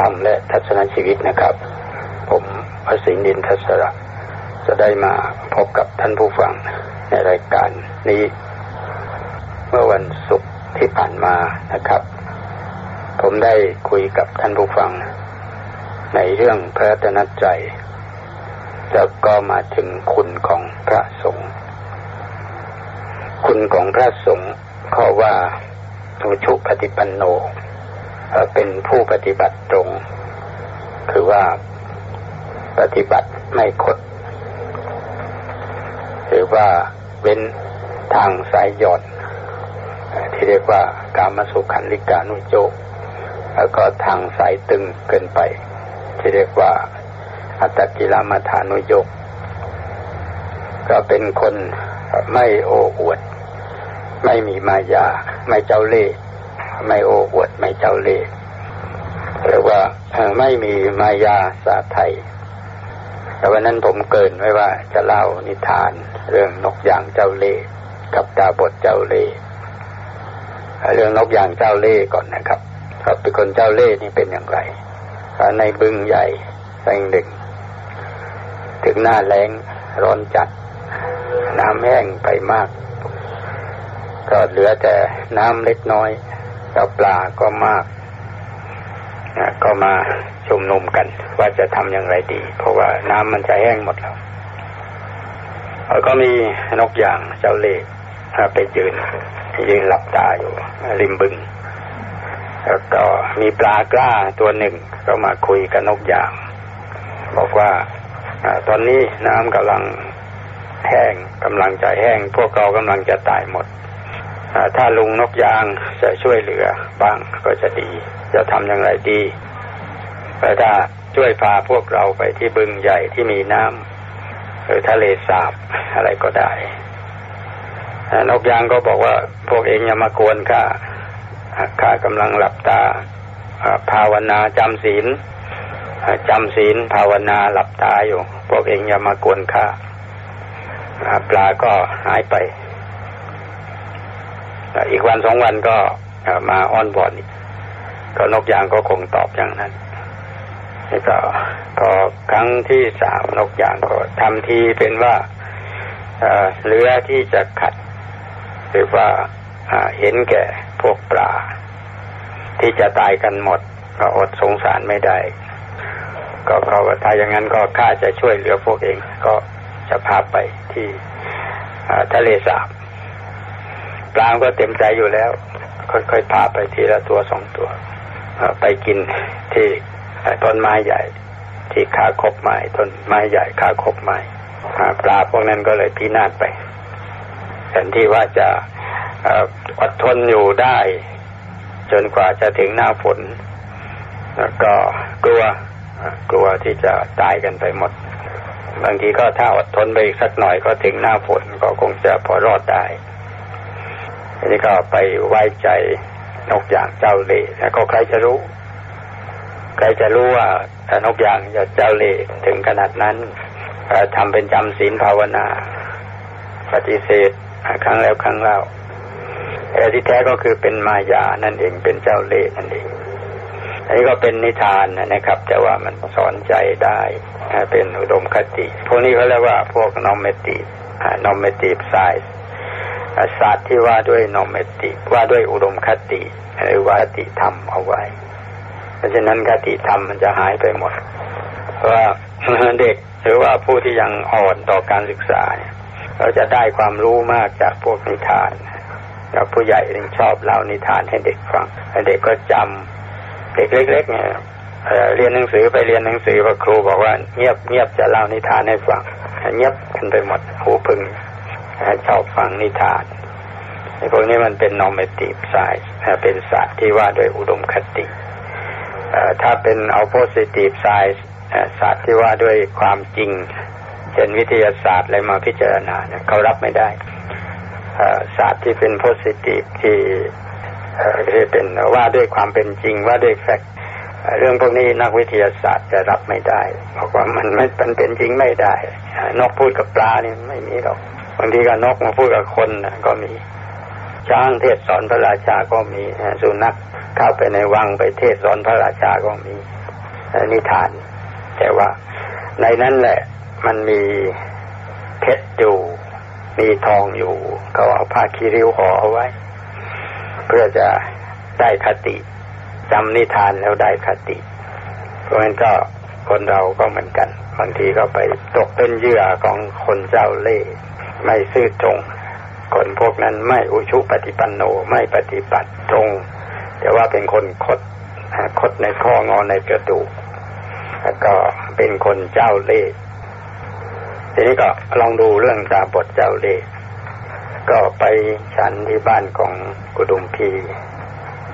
ธรรมและทัศนชีวิตนะครับ ผมพระสิงห์ดินทัศระจะได้มาพบกับท่านผู้ฟังในรายการนี้ เมื่อวันศุกร์ที่ผ่านมานะครับ ผมได้คุยกับท่านผู้ฟัง ในเรื่องพระตนใจแล้วก็มาถึงคุณของพระสงฆ์คุณของพระสงฆ์ข้อว่าทุชุปฏิปันโน เป็นผู้ปฏิบัติตรง คือว่าปฏิบัติไม่คด หรือว่าเว้นทางสายหย่อนที่เรียกว่ากามสุขันลิกานุโจกแล้วก็ทางสายตึงเกินไป ที่เรียกว่า อัตกิลามัฐานุโยกก็เป็นคนไม่โอ้อวด ไม่มีมายา ไม่เจ้าเล่ห์ ไม่โอ้อวดไม่เจ้าเล่ห์หรือว่าไม่มีมายาสาไทย แต่วันนั้นผมเกินไว้ว่าจะเล่านิทาน เรื่องนกอย่างเจ้าเล่ห์กับตาบทเจ้าเล่ห์เรื่องนกอย่างเจ้าเล่ห์ก่อนนะครับครับเป็นคนเจ้าเล่ห์นี่เป็นอย่างไรในบึงใหญ่แห่งหนึ่งถึงหน้าแรงร้อนจัด น้ำแห้งไปมาก ก็เหลือแต่น้ำเล็กน้อย แล้วปลาก็มากก็มาชุมนุมกัน ว่าจะทำอย่างไรดี เพราะว่าน้ำมันจะแห้งหมดแล้วแล้วก็มีนกอย่างเจ้าเล่ห์ไปยืนยืนหลับตาอยู่ ริมบึง แล้วก็มีปลากล้าตัวหนึ่งก็มาคุยกับนกอย่าง บอกว่าอตอนนี้น้ำกำลังแห้งกำลังจะแห้ง พวกเรากำลังจะตายหมด ถ้าลุงนกยางจะช่วยเหลือบ้างก็จะดี จะทำอย่างไรดีแต่ถ้าช่วยพาพวกเราไปที่บึงใหญ่ที่มีน้ำหรือทะเลสาบอะไรก็ได้นกยางก็บอกว่าพวกเองอย่ามากวนข้าข้ากำลังหลับตาภาวนาจำศีลจำศีลภาวนาหลับตาอยู่ พวกเองอย่ามากวนข้าปลาก็หายไป อีกวันสองวันก็มาอ้อนวอนก็นกยางก็คงตอบอย่างนั้นนี่ก็พอครั้งที่สามนกยางก็ทำทีเป็นว่าเรือที่จะขัด หรือว่าเห็นแก่พวกปลาที่จะตายกันหมด ก็อดสงสารไม่ได้ ก็เขาถ้าอย่างนั้นก็ข้าจะช่วยเหลือพวกเอง ก็จะพาไปที่ทะเลสาบ ปลาก็เต็มใจอยู่แล้ว ค่อยๆพาไปทีละตัวสองตัวไปกินที่ต้นไม้ใหญ่ ที่ขาคบไม้ต้นไม้ใหญ่ขาคบไม้ปลาพวกนั้นก็เลยพินาศไปแทนที่ว่าจะอดทนอยู่ได้ จนกว่าจะถึงหน้าฝนแล้วก็กลัวกลัวที่จะตายกันไปหมด บางทีก็ถ้าอดทนไปอีกสักหน่อยก็ถึงหน้าฝนก็คงจะพอรอดได้ อันนี้ก็ไปไว้ใจนกอย่างเจ้าเล่ห์แล้วก็ใครจะรู้ ใครจะรู้ว่านกอย่างจะเจ้าเล่ห์ถึงขนาดนั้นทำเป็นจำศีลภาวนา ปฏิเสธครั้งแล้วครั้งเล่าแต่ที่แท้ก็คือเป็นมายานั่นเองเป็นเจ้าเล่ห์นั่นเองอันนี้ก็เป็นนิทานนะครับ แต่ว่ามันสอนใจได้เป็นอุดมคติ พวกนี้เขาเรียกว่าพวกนอมเมตินอมเมติไซส์ ศาสตร์ที่ว่าด้วยนอมเมติ ว่าด้วยอุดมคติหรือว่าคติธรรมเอาไว้ เพราะฉะนั้นคติธรรมมันจะหายไปหมดเพราะว่าเด็กหรือว่าผู้ที่ยังอ่อนต่อการศึกษาเนี่ยเราจะได้ความรู้มากจากพวกนิทานแล้วผู้ใหญ่ถึงชอบเล่านิทานให้เด็กฟังเด็กก็จำเด็กเล็ก ๆ เนี่ยเรียนหนังสือไปเรียนหนังสือพระครูบอกว่าเงียบเงียบจะเล่านิทานให้ฟังเงียบกันไปหมดหูพึง ชอบฟังนิทานในพวกนี้มันเป็น normative science เป็นศาสตร์ที่ว่าโดยอุดมคติถ้าเป็นเอา positive science ศาสตร์ที่ว่าด้วยความจริง เช่นวิทยาศาสตร์อะไรมาพิจารณาเนี่ยเขารับไม่ได้ศาสตร์ที่เป็น positive ที่ที่เป็นว่าด้วยความเป็นจริงว่าด้วย fact เรื่องพวกนี้นักวิทยาศาสตร์จะรับไม่ได้บอกว่ามันไม่เป็นจริงไม่ได้นกพูดกับปลานี่ไม่มีหรอก บางทีก็นกมาพูดกับคนก็มี ช้างเทศสอนพระราชาก็มีสุนัขเข้าไปในวังไปเทศสอนพระราชาก็มีนิทาน แต่ว่าในนั้นแหละมันมีเพชรอยู่ มีทองอยู่ เขาเอาผ้าคีริ้วห่อเอาไว้ เพื่อจะได้คติจำนิทานแล้วได้คติ เพราะฉะนั้นก็คนเราก็เหมือนกัน บางทีก็ไปตกเป็นเหยื่อของคนเจ้าเล่ห์ ไม่ซื่อตรง คนพวกนั้นไม่อุชุปฏิปันโนไม่ปฏิบัติตรง แต่ว่าเป็นคนคดคดในข้องอในกระดูกแล้วก็เป็นคนเจ้าเล่ห์ทีนี้ก็ลองดูเรื่องตาบทเจ้าเล่ห์ก็ไปฉันที่บ้านของกุดุมพี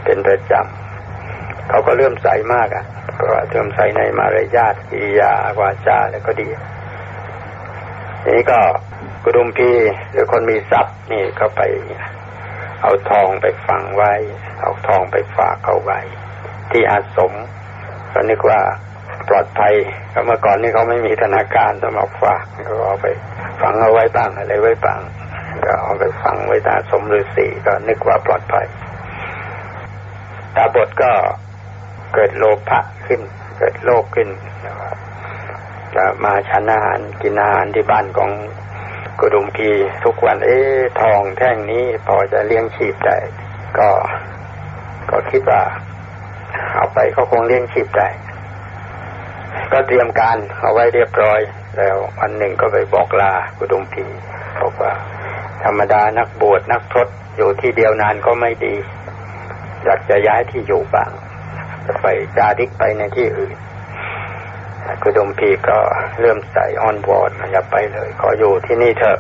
เป็นประจำเขาก็เริ่มใสมากอะเพราะว่าเริ่มใสในมารยาทกิริยาวาจาแล้วก็ดี ทีนี้ก็ กุดุมพีหรือคนมีทรัพย์นี่ก็ไป เอาทองไปฝังไว้ เอาทองไปฝากเขาไว้ ที่อาสมก็นึกว่าปลอดภัยก็เมื่อก่อนนี่เขาไม่มีธนาคารสำหรับฝากก็เอาไปฝังเอาไว้บ้างอะไรไว้บ้างก็เอาไปฝังไว้ตาสมฤาษีก็นึกว่าปลอดภัยตาบทก็เกิดโลภะขึ้น เกิดโลภขึ้นจะมาฉันอาหารกินอาหารที่บ้านของ กุดุมพีทุกวันเอ๊ทองแท่งนี้พอจะเลี้ยงชีพได้ก็ ก็คิดว่าเอาไปก็คงเลี้ยงชีพได้ ก็เตรียมการเอาไว้เรียบร้อย แล้ววันหนึ่งก็ไปบอกลากุดุมพีบอกว่า ธรรมดานักบวชนักพรตอยู่ที่เดียวนานก็ไม่ดี อยากจะย้ายที่อยู่บ้างจะไปจาริกไปในที่อื่น กุณดมพีก็เริ่มใส่อ้อนวอนอย่าไปเลย ขออยู่ที่นี่เถอะ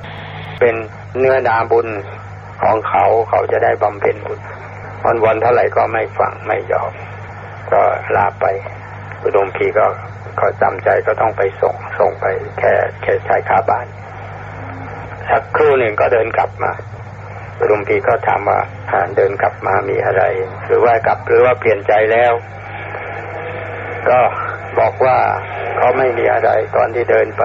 เป็นเนื้อนาบุญของเขาเขาจะได้บำเพ็ญบุญอ้อนวอนเท่าไหร่ก็ไม่ฟังไม่ยอม ก็ลาไปกุณดมพีก็ก็จำใจก็ต้องไปส่ง ส่งไปแค่แค่ชายคาบ้านสักครู่หนึ่งก็เดินกลับมาลุงพีก็ถามว่าหานเดินกลับมามีอะไร หรือว่ากลับหรือว่าเปลี่ยนใจแล้ว ก็ บอกว่าเขาไม่มีอะไรตอนที่เดินไป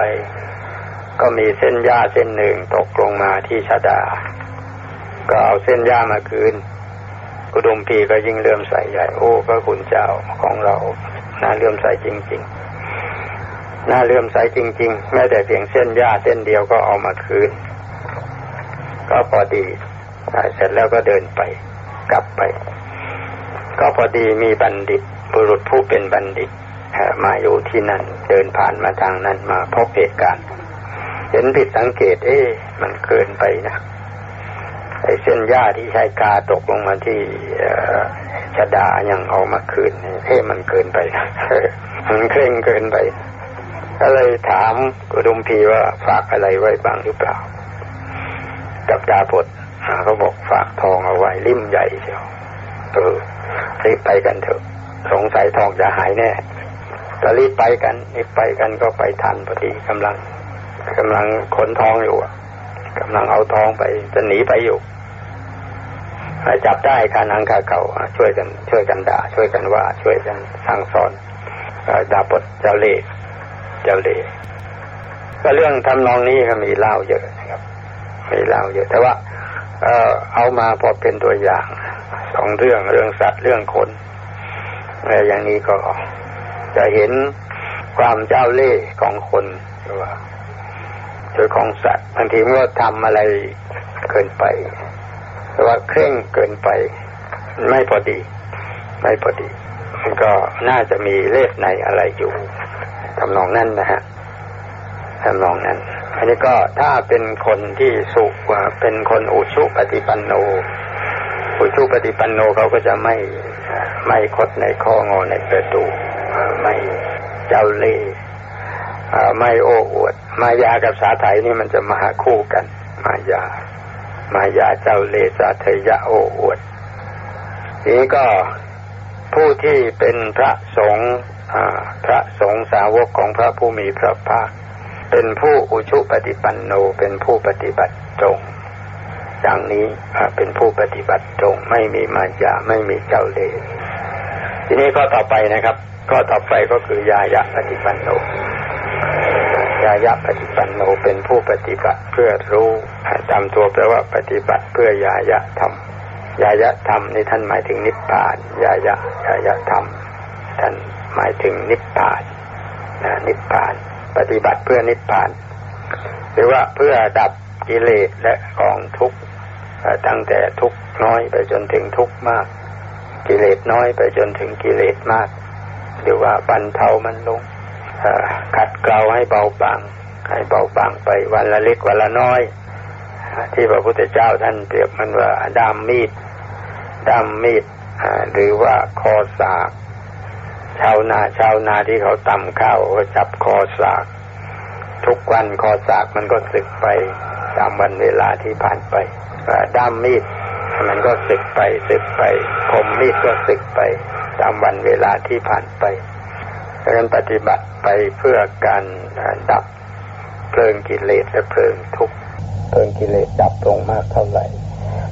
ก็มีเส้นหญ้าเส้นหนึ่งตกลงมาที่ชาดา ก็เอาเส้นหญ้ามาคืนกุดุมพีก็ยิ่งเลื่อมใสใหญ่โอ้พระคุณเจ้าของเราน่าเลื่อมใสจริง ๆ น่าเลื่อมใสจริง ๆ แม้แต่เพียงเส้นหญ้าเส้นเดียวก็เอามาคืน ก็พอดีเสร็จแล้วก็เดินไป กลับไป ก็พอดีมีบัณฑิตบุรุษผู้เป็นบัณฑิต มาอยู่ที่นั่น เดินผ่านมาทางนั้นมาพบเหตุการณ์เห็นผิดสังเกต เอ๊ะมันเกินไปนะไอ้เส้นหญ้าที่ชายกาตกลงมาที่ชดายังเอามาคืนเอ๊ะมันเกินไปนะมันเคร่งเกินไปก็เลยถามกุดุมพีว่าฝากอะไรไว้บ้างหรือเปล่า กับดาบดเขาบอกฝากทองเอาไว้ริมใหญ่เชียวเออรีบไปกันเถอะ สงสัยทองจะหายแน่ ก็รีบไปกันรีบไปกันก็ไปทันพอดีกำลังกำลังขนทองอยู่กำลังเอาทองไปจะหนีไปอยู่จับได้คานังคาเขาช่วยกัน ช่วยกันด่า ช่วยกันว่า ช่วยกันสั่งสอนดาบทเจ้าเล่เจ้าเล่ก็เรื่องทำนองนี้ก็มีเล่าเยอะนะครับมีเล่าเยอะ แต่ว่า เออเอามาพอเป็นตัวอย่างสองเรื่องเรื่องสัตว์เรื่องคนอะไรอย่างนี้ก็ จะเห็นความเจ้าเล่ห์ของคนว่าโดยของสัตว์บางทีเมื่อทำอะไรเกินไปหรือว่าเคร่งเกินไป ไม่พอดี ไม่พอดี มันก็น่าจะมีเลสในอะไรอยู่ทำนองนั้นนะฮะทำนองนั้น อันนี้ก็ถ้าเป็นคนที่สุว่าเป็นคนอุชุปฏิปันโน อุชุปฏิปันโนเขาก็จะไม่ไม่คดในข้องอในประตู ไม่เจ้าเล่ห์ไม่โอ้อวด มายากับสาไถนี่มันจะมาคู่กัน มายา มายาเจ้าเล่ห์สาไถยะโอ้อวดนี้ก็ผู้ที่เป็นพระสงฆ์พระสงฆ์สาวกของพระผู้มีพระภาค เป็นผู้อุชุปฏิปันโน เป็นผู้ปฏิบัติตรงดังนี้เป็นผู้ปฏิบัติตรง ไม่มีมายาไม่มีเจ้าเล่ห์ทีนี้ก็ต่อไปนะครับ ก็ต่อไปก็คือยายะปฏิปันโนยายะปฏิปันโนเป็นผู้ปฏิบัติเพื่อรู้จำตัวแปลว่าปฏิบัติเพื่อยายะทยายะธรรมนี่ท่านหมายถึงนิพพานยายะยายะธรรม ท่านหมายถึงนิพพานนะนิพพาน ปฏิบัติเพื่อนิพพาน หรือว่าเพื่อดับกิเลสและกองทุกข์ตั้งแต่ทุกข์น้อยไปจนถึงทุกข์มาก กิเลสน้อยไปจนถึงกิเลสมาก หรือว่าบรรเทามันลงขัดเกลาให้เบาบาง ให้เบาบางไปวันละเล็กวันละน้อย ที่พระพุทธเจ้าท่านเปรียบมันว่าดามมีดดามมีดหรือว่าคอสากชาวนาชาวนาที่เขาตำข้าวก็จับคอสาก ทุกวันคอสากมันก็สึกไปตามวันเวลาที่ผ่านไปด้ามมีดมันก็สึกไปสึกไปคมมีดก็สึกไป ตามวันเวลาที่ผ่านไปดังนั้นปฏิบัติไปเพื่อการดับเพลิงกิเลสและเพลิงทุกข์เพลิงกิเลสดับลงมากเท่าไหร่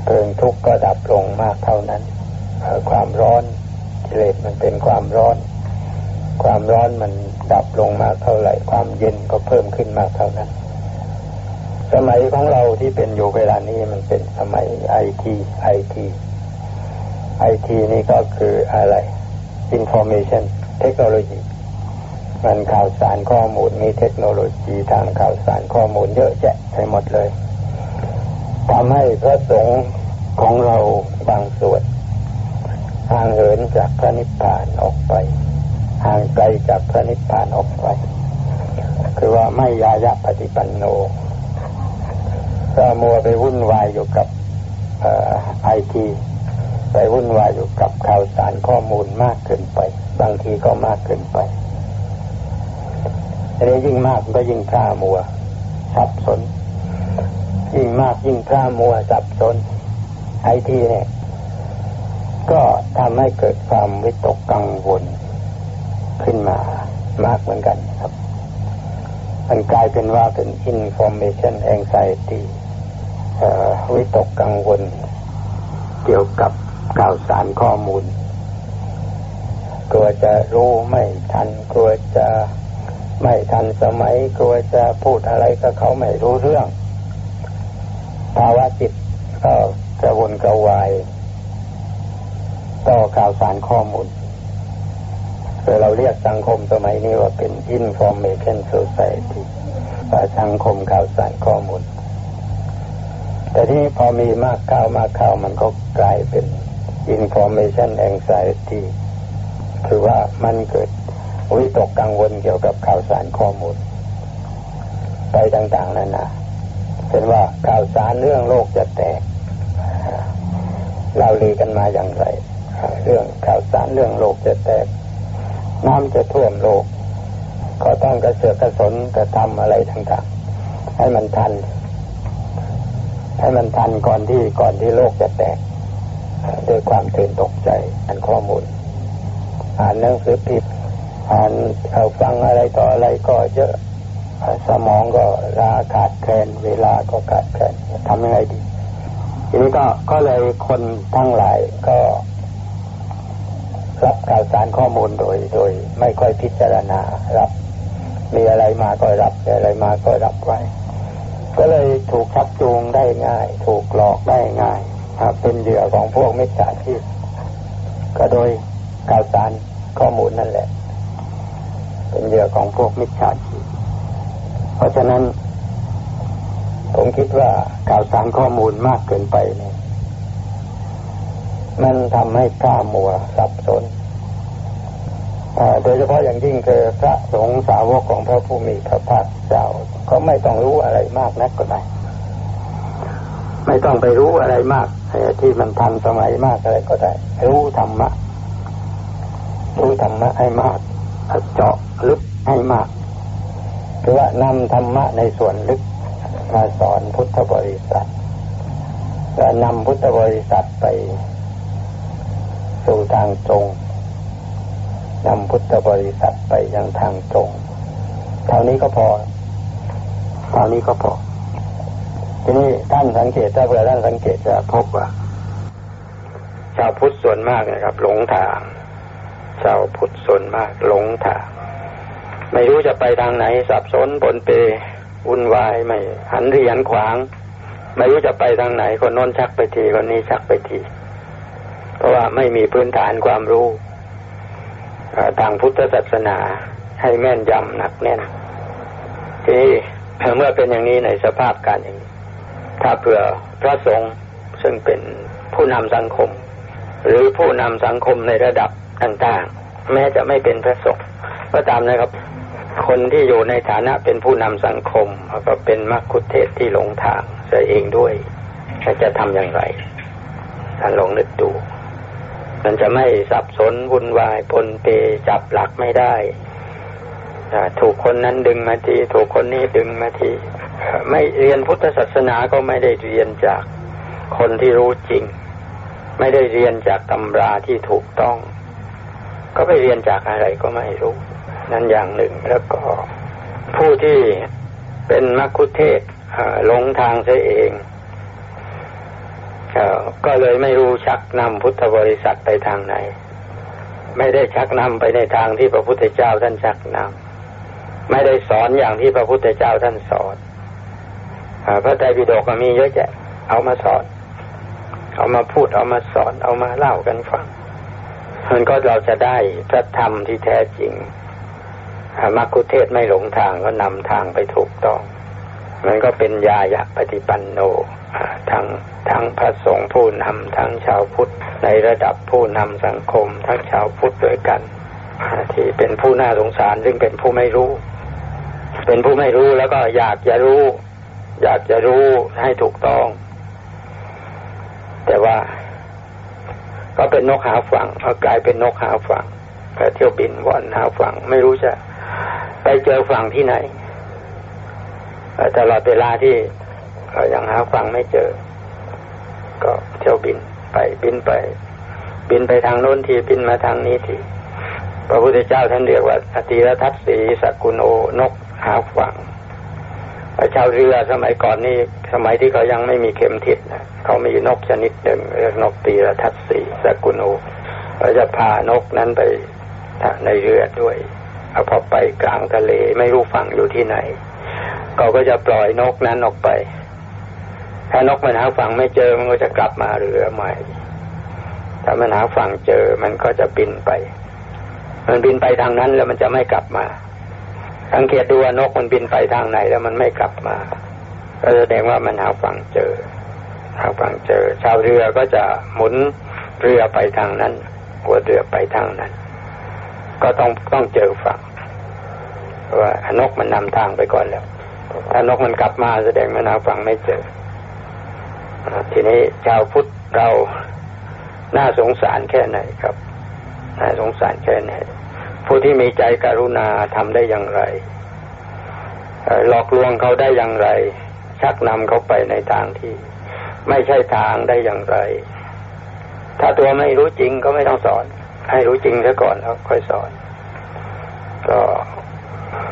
เพลิงทุกข์ก็ดับลงมากเท่านั้น ความร้อนกิเลสมันเป็นความร้อน ความร้อนมันดับลงมากเท่าไหร่ ความเย็นก็เพิ่มขึ้นมากเท่านั้น สมัยของเราที่เป็นอยู่เวลานี้มันเป็นสมัยไอทีไอที ไอทีนี่ก็คืออะไร information technology มันข่าวสารข้อมูลมีเทคโนโลยีทางข่าวสารข้อมูลเยอะแยะไปหมดเลยทำให้พระสงฆ์ของเราบางส่วนห่างเหินจากพระนิพพานออกไปห่างไกลจากพระนิพพานออกไป คือว่าไม่ยายะปฏิปันโนก็มัวไปวุ่นวายอยู่กับไอที ไปวุ่นวายอยู่กับข่าวสารข้อมูลมากเกินไป บางทีก็มากเกินไปอันนี้ยิ่งมากก็ยิ่งพร่ามัว สับสน ยิ่งมากยิ่งพร่ามัว สับสน ไอทีเนี่ย ก็ทำให้เกิดความวิตกกังวลขึ้นมามากเหมือนกันครับ มันกลายเป็นว่าเป็น information anxiety วิตกกังวล เกี่ยวกับ ข่าวสารข้อมูลกลัวจะรู้ไม่ทันกลัวจะไม่ทันสมัยกลัวจะพูดอะไรก็เขาไม่รู้เรื่องภาวะจิตก็กระวนกระวายต่อข่าวสารข้อมูลเราเรียกสังคมสมัยนี้ว่าเป็น information society สังคมข่าวสารข้อมูล แต่ที่พอมีมากข่าวมากข่าวมันก็กลายเป็น information anxiety คือว่ามันเกิดวิตกกังวลเกี่ยวกับข่าวสารข้อมูล ไปต่าง ๆนั่นนะเป็นว่าข่าวสารเรื่องโลกจะแตกเราลีกันมาอย่างไร เรื่องข่าวสารเรื่องโลกจะแตก น้ำจะท่วมโลก ก็ต้องกระเสือกกระสนกระทำอะไรต่างๆ ให้มันทัน ให้มันทันก่อนที่ก่อนที่โลกจะแตก ด้วยความตื่นตกใจอันข้อมูล อ่านหนังสือพิมพ์อ่านเอาฟังอะไรต่ออะไรก็เยอะสมองก็ลาขาดแคลนเวลาก็ขาดแคลนทำยังไงดี ทีนี้ก็ก็เลยคนทั้งหลายก็ รับข่าวสารข้อมูลโดยโดย ไม่ค่อยพิจารณารับ มีอะไรมาก็รับมีอะไรมาก็รับไว้ ก็เลยถูกชักจูงได้ง่าย ถูกหลอกได้ง่าย เป็นเหยื่อของพวกมิจฉาชีพก็โดยข่าวสารข้อมูลนั่นแหละ เป็นเหยื่อของพวกมิจฉาชีพเพราะฉะนั้น ผมคิดว่าข่าวสารข้อมูลมากเกินไปเนี่ยมันทำให้ข้ามัวสับสนโดยเฉพาะอย่างยิ่งคือพระสงฆ์สาวกของพระผู้มีพระภาคเจ้าก็ไม่ต้องรู้อะไรมากนักก็ได้ ไม่ต้องไปรู้อะไรมากที่มันทันสมัยมากอะไรก็ได้ รู้ธรรมะ รู้ธรรมะให้มากเจาะลึกให้มากคือว่านำธรรมะในส่วนลึกมาสอนพุทธบริษัทและนำพุทธบริษัทไปสู่ทางตรงนำพุทธบริษัทไปยังทางตรงเท่านี้ก็พอเท่านี้ก็พอ ทีนี้ท่านสังเกตถ้าเผื่อท่านสังเกตจะพบว่า ชาวพุทธส่วนมากนะครับ หลงทาง ชาวพุทธส่วนมากหลงทาง ไม่รู้จะไปทางไหนสับสนปนเปวุ่นวายไม่ หันเรียนขวาง ไม่รู้จะไปทางไหนคนน้นชักไปทีคนนี้ชักไปทีเพราะว่าไม่มีพื้นฐานความรู้ทางพุทธศาสนาให้แม่นยำหนักแน่น ทีนี้เมื่อเป็นอย่างนี้ในสภาพการอย่างนี้ ถ้าเผื่อพระสงฆ์ซึ่งเป็นผู้นำสังคม หรือผู้นำสังคมในระดับต่างๆ แม้จะไม่เป็นพระสงฆ์ก็ตามนะครับ คนที่อยู่ในฐานะเป็นผู้นำสังคมก็เป็นมักคุเทศที่หลงทางเสียเองด้วยจะทำอย่างไรท่านลองนึกดู มันจะไม่สับสนวุ่นวายปนเปจับหลักไม่ได้ถูกคนนั้นดึงมาที ถูกคนนี้ดึงมาที ไม่เรียนพุทธศาสนาก็ไม่ได้เรียนจากคนที่รู้จริง ไม่ได้เรียนจากตำราที่ถูกต้อง ก็ไปเรียนจากอะไรก็ไม่รู้ นั่นอย่างหนึ่งแล้วก็ผู้ที่เป็นมัคคุเทศหลงทางเสียเองก็เลยไม่รู้ชักนำพุทธบริษัทไปทางไหน ไม่ได้ชักนำไปในทางที่พระพุทธเจ้าท่านชักนำไม่ได้สอนอย่างที่พระพุทธเจ้าท่านสอน พระไตรปิฎกมีเยอะแยะ เอามาสอน เอามาพูด เอามาสอน เอามาเล่ากันฟังมันก็เราจะได้พระธรรมที่แท้จริงมัคคุเทศไม่หลงทางก็นำทางไปถูกต้อง มันก็เป็นยายะปฏิปันโนทั้งทั้งพระสงฆ์ผู้นำทั้งชาวพุทธในระดับผู้นำสังคม ทั้งชาวพุทธด้วยกัน ที่เป็นผู้น่าสงสารซึ่งเป็นผู้ไม่รู้ เป็นผู้ไม่รู้แล้วก็อยากจะรู้ อยากจะรู้ให้ถูกต้อง แต่ว่า ก็เป็นนกหาฝั่งก็กลายเป็นนกหาฝั่งก็เที่ยวบินว่อนหาฝั่งไม่รู้จะ ไปเจอฝั่งที่ไหนตลอดเวลาที่ก็ยังหาฟังไม่เจอ ก็เที่ยวบินไปบินไป บินไปทางโน้นทีบินมาทางนี้ทีพระพุทธเจ้าท่านเรียกว่าอติรทัศสีสกุลโอนกหาฟัง ชาวเรือสมัยก่อนนี่สมัยที่เขายังไม่มีเข็มทิศนะเขามีนกชนิดหนึ่งเรียกนกตีรทัศสีสกุลโอเขาจะพานกนั้นไปในเรือด้วยเอาพอไปกลางทะเลไม่รู้ฝั่งอยู่ที่ไหนเขาก็จะปล่อยนกนั้นออกไป ถ้านกมันหาฝั่งไม่เจอมันก็จะกลับมาเรือใหม่ ถ้ามันหาฝั่งเจอมันก็จะบินไป มันบินไปทางนั้นแล้วมันจะไม่กลับมา สังเกตดูว่านกมันบินไปทางไหนแล้วมันไม่กลับมา ก็แสดงว่ามันหาฝั่งเจอ หาฝั่งเจอ ชาวเรือก็จะหมุนเรือไปทางนั้น หัวเรือไปทางนั้น ก็ต้องต้องเจอฝั่งว่านกมันนำทางไปก่อนแล้ว ถ้านกมันกลับมาแสดงมันหาฝั่งไม่เจอ ทีนี้ชาวพุทธเราน่าสงสารแค่ไหนครับ น่าสงสารแค่ไหน ผู้ที่มีใจกรุณาทำได้อย่างไรหลอกลวงเขาได้อย่างไร ชักนำเขาไปในทางที่ ไม่ใช่ทางได้อย่างไร ถ้าตัวไม่รู้จริงก็ไม่ต้องสอน ให้รู้จริงซะก่อนแล้วค่อยสอน ก็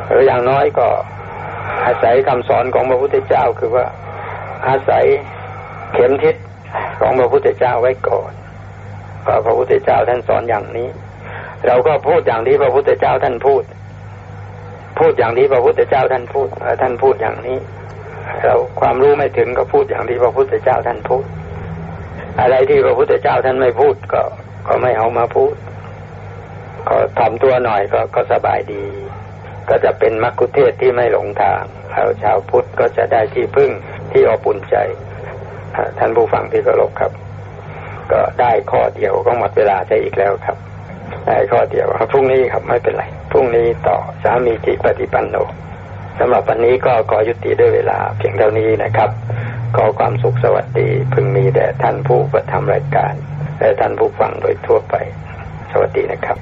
หรืออย่างน้อยก็ อาศัยคำสอนของพระพุทธเจ้าคือว่า อาศัยเข็มทิศของพระพุทธเจ้าไว้ก่อนพระพระพุทธเจ้าท่านสอนอย่างนี้ เราก็พูดอย่างที่พระพุทธเจ้าท่านพูด พูดอย่างที่พระพุทธเจ้าท่านพูดท่านพูดอย่างนี้ เราความรู้ไม่ถึงก็พูดอย่างที่พระพุทธเจ้าท่านพูด อะไรที่พระพุทธเจ้าท่านไม่พูดก็ก็ไม่เอามาพูด ก็ถ่อมตัวหน่อยก็ก็สบายดี ก็จะเป็นมรรคุเทศที่ไม่หลงทางเราชาวพุทธก็จะได้ที่พึ่งที่อบอุ่นใจท่านผู้ฟังที่เคารพครับ ก็ได้ข้อเดียวก็หมดเวลาใช่อีกแล้วครับ ข้อเดียวครับพรุ่งนี้ครับไม่เป็นไรพรุ่งนี้ต่อสามีจิปฏิปันโนสำหรับวันนี้ก็ขอยุติด้วยเวลาเพียงเท่านี้นะครับขอความสุขสวัสดีพึงมีแด่ท่านผู้ประทำรายการและท่านผู้ฟังโดยทั่วไป สวัสดีนะครับ